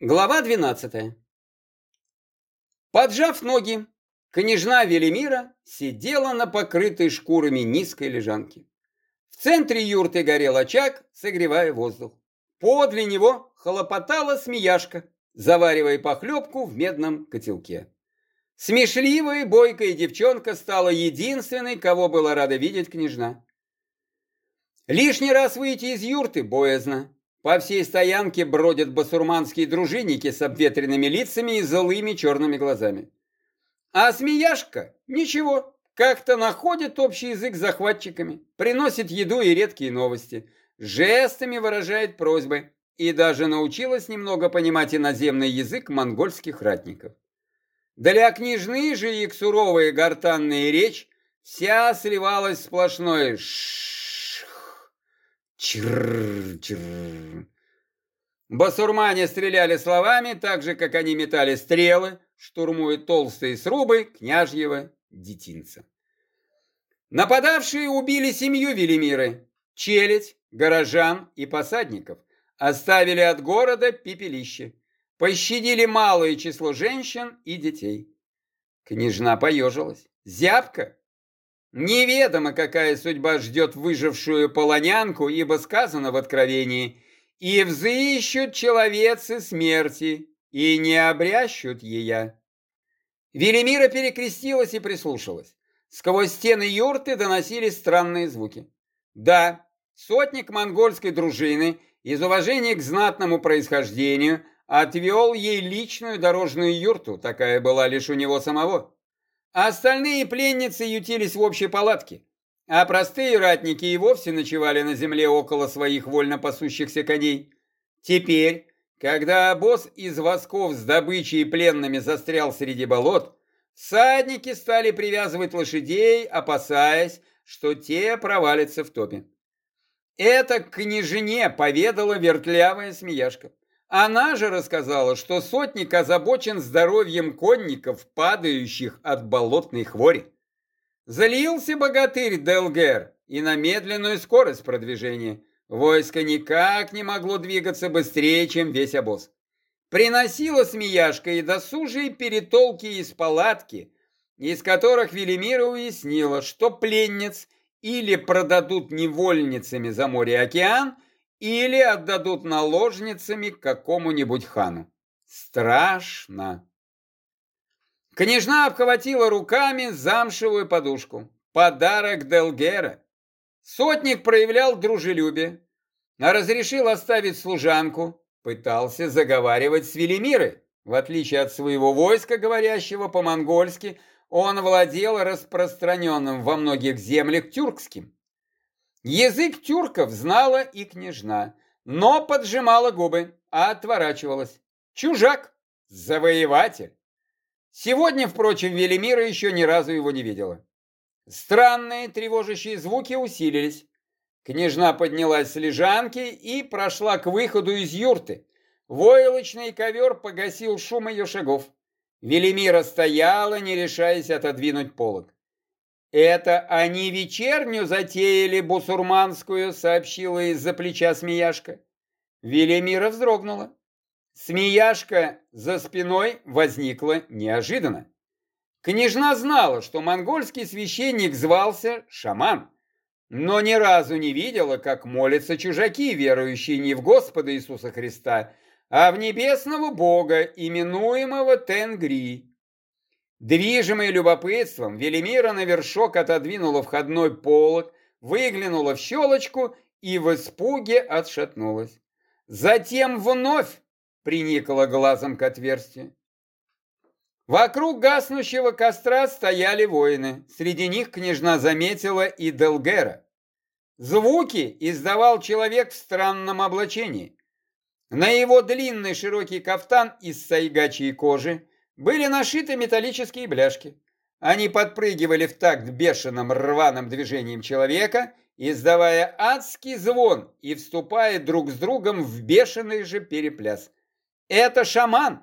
Глава 12. Поджав ноги, княжна Велимира сидела на покрытой шкурами низкой лежанке. В центре юрты горел очаг, согревая воздух. Подле него хлопотала смеяшка, заваривая похлебку в медном котелке. Смешливая бойкая девчонка стала единственной, кого была рада видеть княжна. Лишний раз выйти из юрты боязно. По всей стоянке бродят басурманские дружинники с обветренными лицами и злыми черными глазами. А Смеяшка ничего, как-то находит общий язык с захватчиками, приносит еду и редкие новости, жестами выражает просьбы и даже научилась немного понимать иноземный язык монгольских ратников. Для княжны же их суровая гортанная речь вся сливалась в сплошное «ш Чрррр, Басурмане стреляли словами, так же, как они метали стрелы, штурмуя толстые срубы княжьего детинца. Нападавшие убили семью Велимиры, челядь, горожан и посадников, оставили от города пепелище, пощадили малое число женщин и детей. Княжна поежилась. Зябка Неведомо, какая судьба ждет выжившую полонянку, ибо сказано в Откровении, «И взыщут человецы смерти, и не обрящут ея». Велимира перекрестилась и прислушалась. Сквозь стены юрты доносились странные звуки. Да, сотник монгольской дружины из уважения к знатному происхождению отвел ей личную дорожную юрту, такая была лишь у него самого остальные пленницы ютились в общей палатке, а простые ратники и вовсе ночевали на земле около своих вольно пасущихся коней. Теперь, когда обоз из восков с добычей и пленными застрял среди болот, всадники стали привязывать лошадей, опасаясь, что те провалятся в топе. Это к княжне поведала вертлявая смеяшка. Она же рассказала, что сотник озабочен здоровьем конников, падающих от болотной хвори. Залился богатырь Делгер и на медленную скорость продвижения. Войско никак не могло двигаться быстрее, чем весь обоз. Приносила смеяшка и досужие перетолки из палатки, из которых Велимира уяснила, что пленниц или продадут невольницами за море и океан, или отдадут наложницами какому-нибудь хану. Страшно. Княжна обхватила руками замшевую подушку. Подарок Делгера. Сотник проявлял дружелюбие, а разрешил оставить служанку, пытался заговаривать с Велимирой. В отличие от своего войска, говорящего по-монгольски, он владел распространенным во многих землях тюркским. Язык тюрков знала и княжна, но поджимала губы, а отворачивалась. Чужак, завоеватель. Сегодня, впрочем, Велимира еще ни разу его не видела. Странные тревожащие звуки усилились. Княжна поднялась с лежанки и прошла к выходу из юрты. Войлочный ковер погасил шум ее шагов. Велимира стояла, не решаясь отодвинуть полог. «Это они вечерню затеяли бусурманскую», — сообщила из-за плеча Смеяшка. Велимира вздрогнула. Смеяшка за спиной возникла неожиданно. Княжна знала, что монгольский священник звался шаман, но ни разу не видела, как молятся чужаки, верующие не в Господа Иисуса Христа, а в небесного Бога, именуемого Тенгри. Движимая любопытством, Велимира на вершок отодвинула входной полог, выглянула в щелочку и в испуге отшатнулась. Затем вновь приникла глазом к отверстию. Вокруг гаснущего костра стояли воины. Среди них княжна заметила и Делгера. Звуки издавал человек в странном облачении. На его длинный широкий кафтан из сайгачьей кожи были нашиты металлические бляшки. Они подпрыгивали в такт бешеным рваным движением человека, издавая адский звон и вступая друг с другом в бешеный же перепляс. «Это шаман!»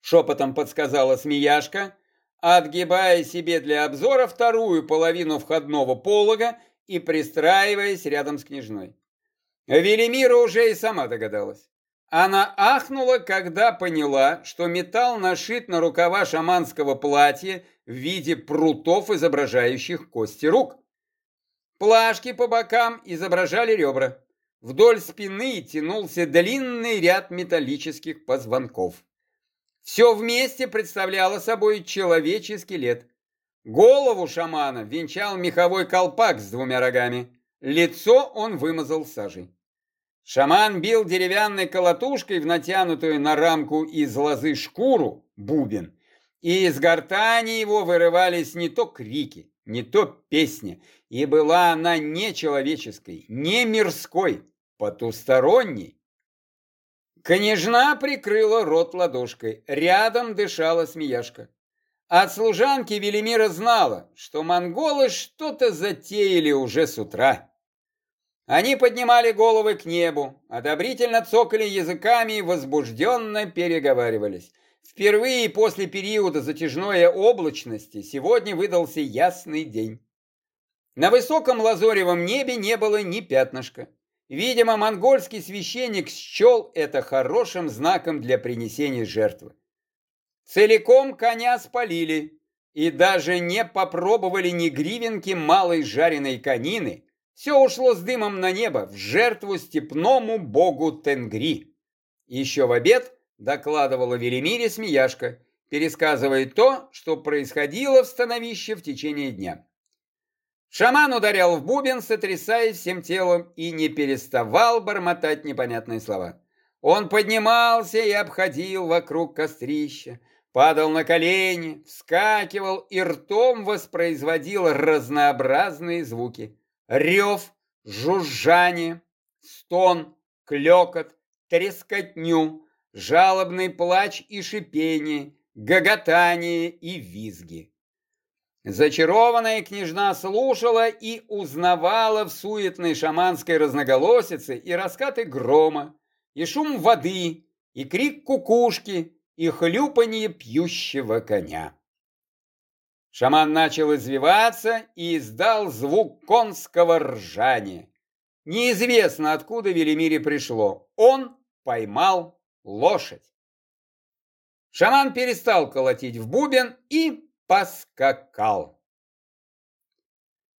Шепотом подсказала Смеяшка, отгибая себе для обзора вторую половину входного полога и пристраиваясь рядом с княжной. Велимира уже и сама догадалась. Она ахнула, когда поняла, что металл нашит на рукава шаманского платья в виде прутов, изображающих кости рук. Плашки по бокам изображали ребра. Вдоль спины тянулся длинный ряд металлических позвонков. Все вместе представляло собой человеческий скелет. Голову шамана венчал меховой колпак с двумя рогами. Лицо он вымазал сажей. Шаман бил деревянной колотушкой в натянутую на рамку из лозы шкуру, бубен, и из гортани его вырывались не то крики, не то песни, и была она не человеческой, не мирской, потусторонней. Княжна прикрыла рот ладошкой, рядом дышала смеяшка. От служанки Велимира знала, что монголы что-то затеяли уже с утра. Они поднимали головы к небу, одобрительно цокали языками и возбужденно переговаривались. Впервые после периода затяжной облачности сегодня выдался ясный день. На высоком лазоревом небе не было ни пятнышка. Видимо, монгольский священник счел это хорошим знаком для принесения жертвы. Целиком коня спалили и даже не попробовали ни гривенки малой жареной конины, все ушло с дымом на небо в жертву степному богу Тенгри. Еще в обед докладывала Велимире Смеяшка, пересказывая то, что происходило в становище в течение дня. Шаман ударял в бубен, сотрясаясь всем телом, и не переставал бормотать непонятные слова. Он поднимался и обходил вокруг кострища, падал на колени, вскакивал и ртом воспроизводил разнообразные звуки. Рев, жужжание, стон, клекот, трескотню, жалобный плач и шипение, гоготание и визги. Зачарованная княжна слушала и узнавала в суетной шаманской разноголосице и раскаты грома, и шум воды, и крик кукушки, и хлюпанье пьющего коня. Шаман начал извиваться и издал звук конского ржания. Неизвестно, откуда Велимире пришло. Он поймал лошадь. Шаман перестал колотить в бубен и поскакал.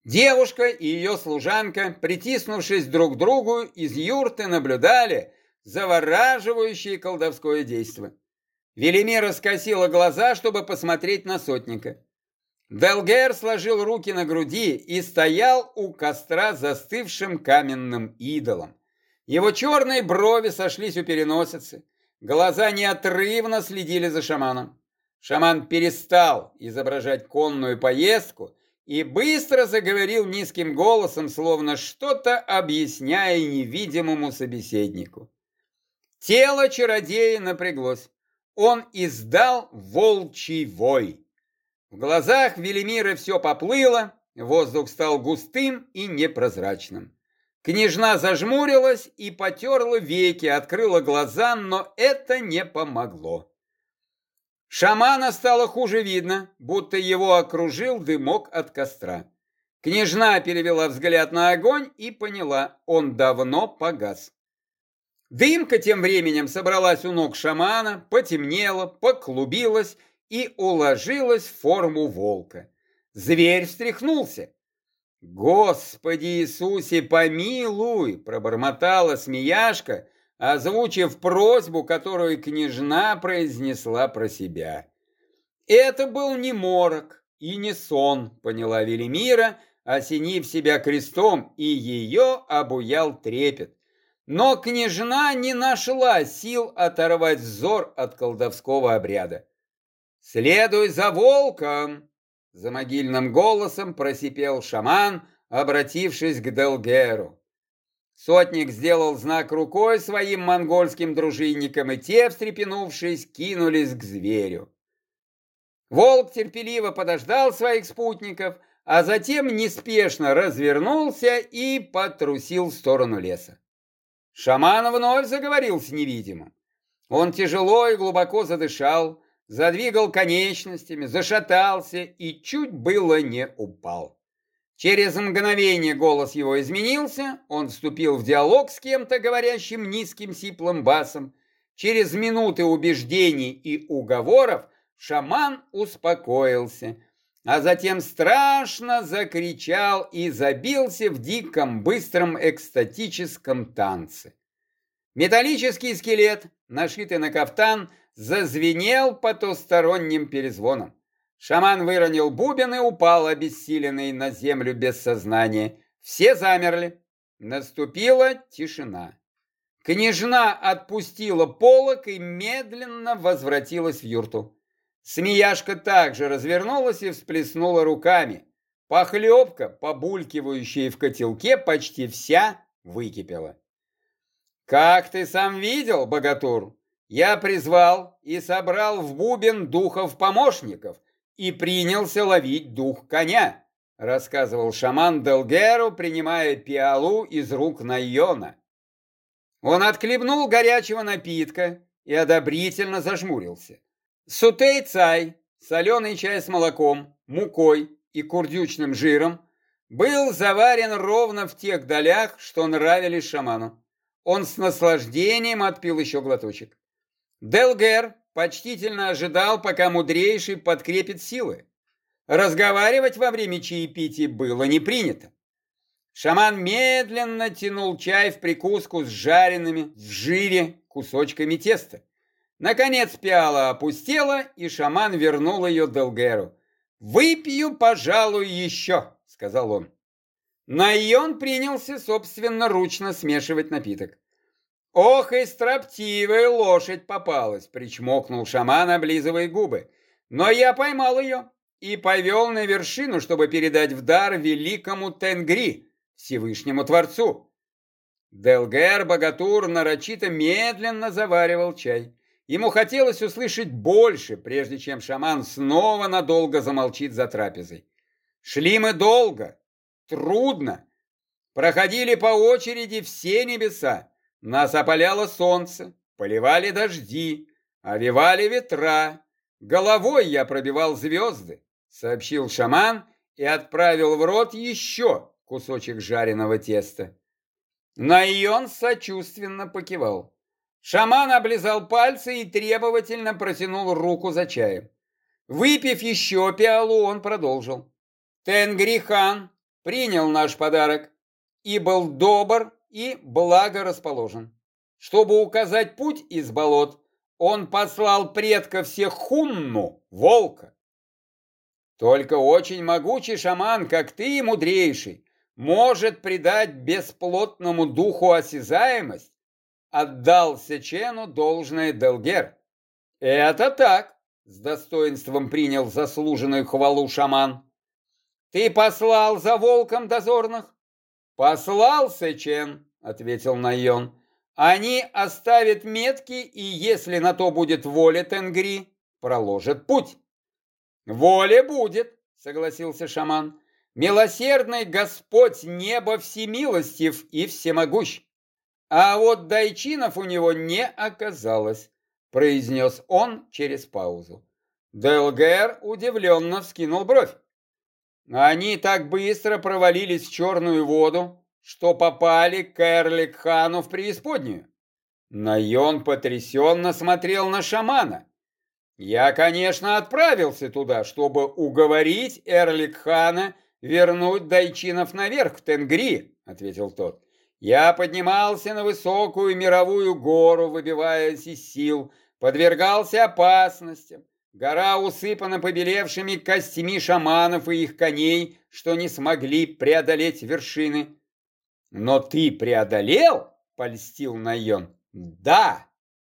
Девушка и ее служанка, притиснувшись друг к другу, из юрты наблюдали завораживающее колдовское действо. Велимира скосила глаза, чтобы посмотреть на сотника. Делгер сложил руки на груди и стоял у костра застывшим каменным идолом. Его черные брови сошлись у переносицы, глаза неотрывно следили за шаманом. Шаман перестал изображать конную поездку и быстро заговорил низким голосом, словно что-то объясняя невидимому собеседнику. Тело чародея напряглось. Он издал волчий вой. В глазах Велимира все поплыло, воздух стал густым и непрозрачным. Княжна зажмурилась и потерла веки, открыла глаза, но это не помогло. Шамана стало хуже видно, будто его окружил дымок от костра. Княжна перевела взгляд на огонь и поняла, он давно погас. Дымка тем временем собралась у ног шамана, потемнела, поклубилась и уложилась в форму волка. Зверь встряхнулся. «Господи Иисусе, помилуй!» – пробормотала смеяшка, озвучив просьбу, которую княжна произнесла про себя. Это был не морок и не сон, поняла Велимира, осенив себя крестом, и ее обуял трепет. Но княжна не нашла сил оторвать взор от колдовского обряда. «Следуй за волком!» За могильным голосом просипел шаман, обратившись к Делгеру. Сотник сделал знак рукой своим монгольским дружинникам, и те, встрепенувшись, кинулись к зверю. Волк терпеливо подождал своих спутников, а затем неспешно развернулся и потрусил в сторону леса. Шаман вновь заговорил с невидимым. Он тяжело и глубоко задышал, задвигал конечностями, зашатался и чуть было не упал. Через мгновение голос его изменился, он вступил в диалог с кем-то, говорящим низким сиплым басом, Через минуты убеждений и уговоров шаман успокоился, а затем страшно закричал и забился в диком, быстром, экстатическом танце. Металлический скелет, нашитый на кафтан, зазвенел потусторонним перезвоном. Шаман выронил бубен и упал, обессиленный на землю без сознания. Все замерли. Наступила тишина. Княжна отпустила полок и медленно возвратилась в юрту. Смеяшка также развернулась и всплеснула руками. Похлебка, побулькивающая в котелке, почти вся выкипела. «Как ты сам видел, богатур, я призвал и собрал в бубен духов-помощников и принялся ловить дух коня», рассказывал шаман Делгеру, принимая пиалу из рук Найона. Он отхлебнул горячего напитка и одобрительно зажмурился. Сутей-цай, соленый чай с молоком, мукой и курдючным жиром, был заварен ровно в тех долях, что нравились шаману. Он с наслаждением отпил еще глоточек. Делгер почтительно ожидал, пока мудрейший подкрепит силы. Разговаривать во время чаепития было не принято. Шаман медленно тянул чай в прикуску с жареными в жире кусочками теста. Наконец пиала опустела, и шаман вернул ее Делгеру. «Выпью, пожалуй, еще», — сказал он. Найон принялся собственноручно смешивать напиток. «Ох, и строптивая лошадь попалась!» — причмокнул шаман, облизывая губы. «Но я поймал ее и повел на вершину, чтобы передать в дар великому Тенгри, Всевышнему Творцу». Делгер Богатур нарочито медленно заваривал чай. Ему хотелось услышать больше, прежде чем шаман снова надолго замолчит за трапезой. Шли мы долго, трудно. Проходили по очереди все небеса. Нас опаляло солнце, поливали дожди, овивали ветра. Головой я пробивал звезды, сообщил шаман и отправил в рот еще кусочек жареного теста. Найон сочувственно покивал. Шаман облизал пальцы и требовательно протянул руку за чаем. Выпив еще пиалу, он продолжил. Тенгрихан принял наш подарок и был добр и благорасположен. Чтобы указать путь из болот, он послал предка всех Хунну, волка. Только очень могучий шаман, как ты, мудрейший, может придать бесплотному духу осязаемость, отдал Сечену должное Делгер. Это так, с достоинством принял заслуженную хвалу шаман. Ты послал за волком дозорных? Послал, Сечен, ответил Найон. Они оставят метки, и если на то будет воля Тенгри, проложат путь. Воля будет, согласился шаман. Милосердный Господь небо всемилостив и всемогущ. А вот дайчинов у него не оказалось, произнес он через паузу. Делгер удивленно вскинул бровь. Они так быстро провалились в черную воду, что попали к Эрлик-хану в преисподнюю. Найон потрясенно смотрел на шамана. Я, конечно, отправился туда, чтобы уговорить Эрлик-хана вернуть дайчинов наверх в Тенгри, ответил тот. Я поднимался на высокую мировую гору, выбиваясь из сил, подвергался опасностям, Гора усыпана побелевшими костями шаманов и их коней, что не смогли преодолеть вершины. Но ты преодолел? Польстил Найон. Да,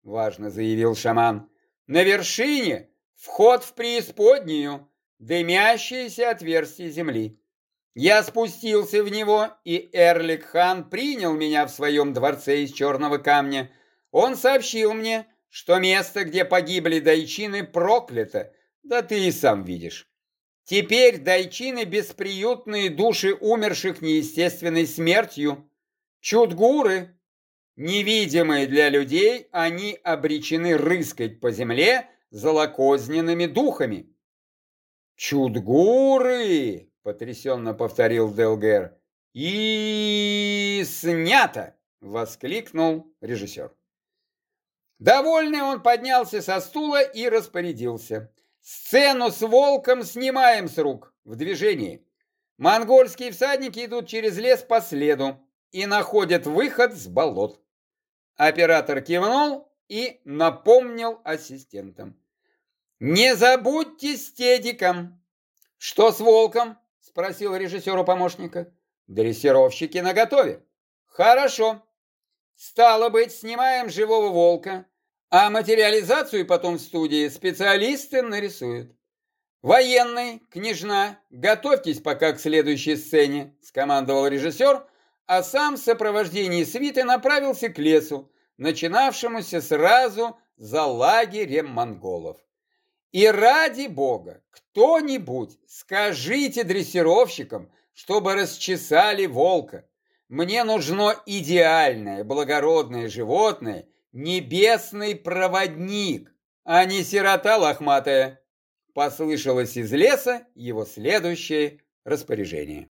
важно заявил шаман. На вершине вход в преисподнюю, дымящееся отверстие земли. Я спустился в него, и Эрлик хан принял меня в своем дворце из черного камня. Он сообщил мне, что место, где погибли дайчины, проклято, да ты и сам видишь. Теперь дайчины – бесприютные души умерших неестественной смертью. Чудгуры, невидимые для людей, они обречены рыскать по земле злокозненными духами. «Чудгуры!» – потрясенно повторил Делгер. «И снято!» – воскликнул режиссер. Довольный он поднялся со стула и распорядился. Сцену с волком снимаем с рук, в движении. Монгольские всадники идут через лес по следу и находят выход с болот. Оператор кивнул и напомнил ассистентам. «Не забудьте с Тедиком!» «Что с волком?» – спросил режиссер у помощника. «Дрессировщики наготове». «Хорошо. Стало быть, снимаем живого волка, а материализацию потом в студии специалисты нарисуют. Военный, княжна, готовьтесь пока к следующей сцене, скомандовал режиссер, а сам в сопровождении свиты направился к лесу, начинавшемуся сразу за лагерем монголов. И ради бога, кто-нибудь скажите дрессировщикам, чтобы расчесали волка. Мне нужно идеальное, благородное животное, небесный проводник, а не сирота лохматая. Послышалось из леса его следующее распоряжение.